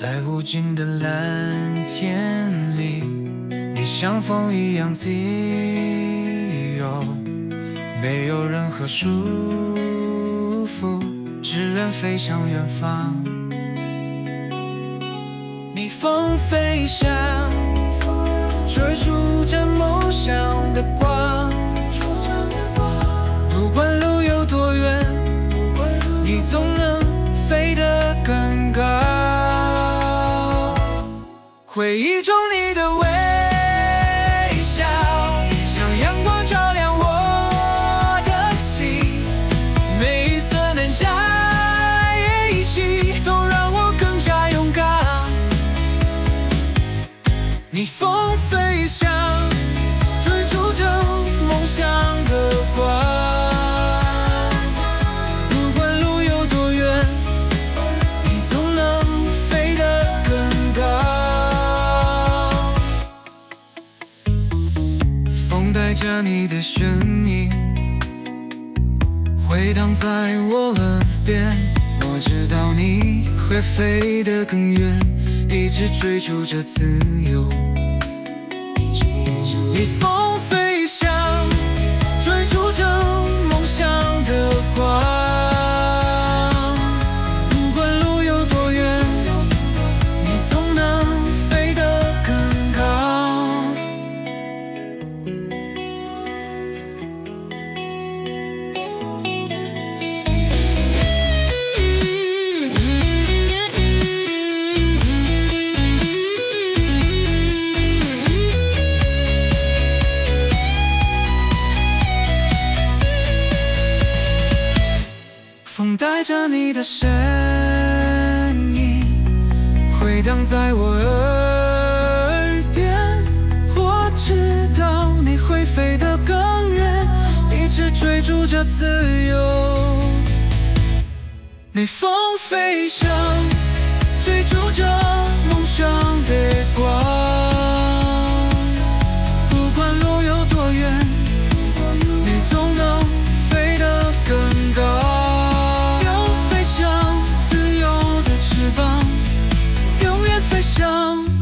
在无尽的蓝天里，你像风一样自由，没有任何束缚，只愿飞向远方。逆风飞翔，追逐着梦想的光。回忆中你的微笑，像阳光照亮我的心，每一丝能在一起，都让我更加勇敢。逆风飞翔，追逐着梦想的光。带着你的声音，回荡在我耳边。我知道你会飞得更远，一直追逐着自由。风带着你的声音，回荡在我耳边。我知道你会飞得更远，一直追逐着自由。逆风飞翔，追逐着 don't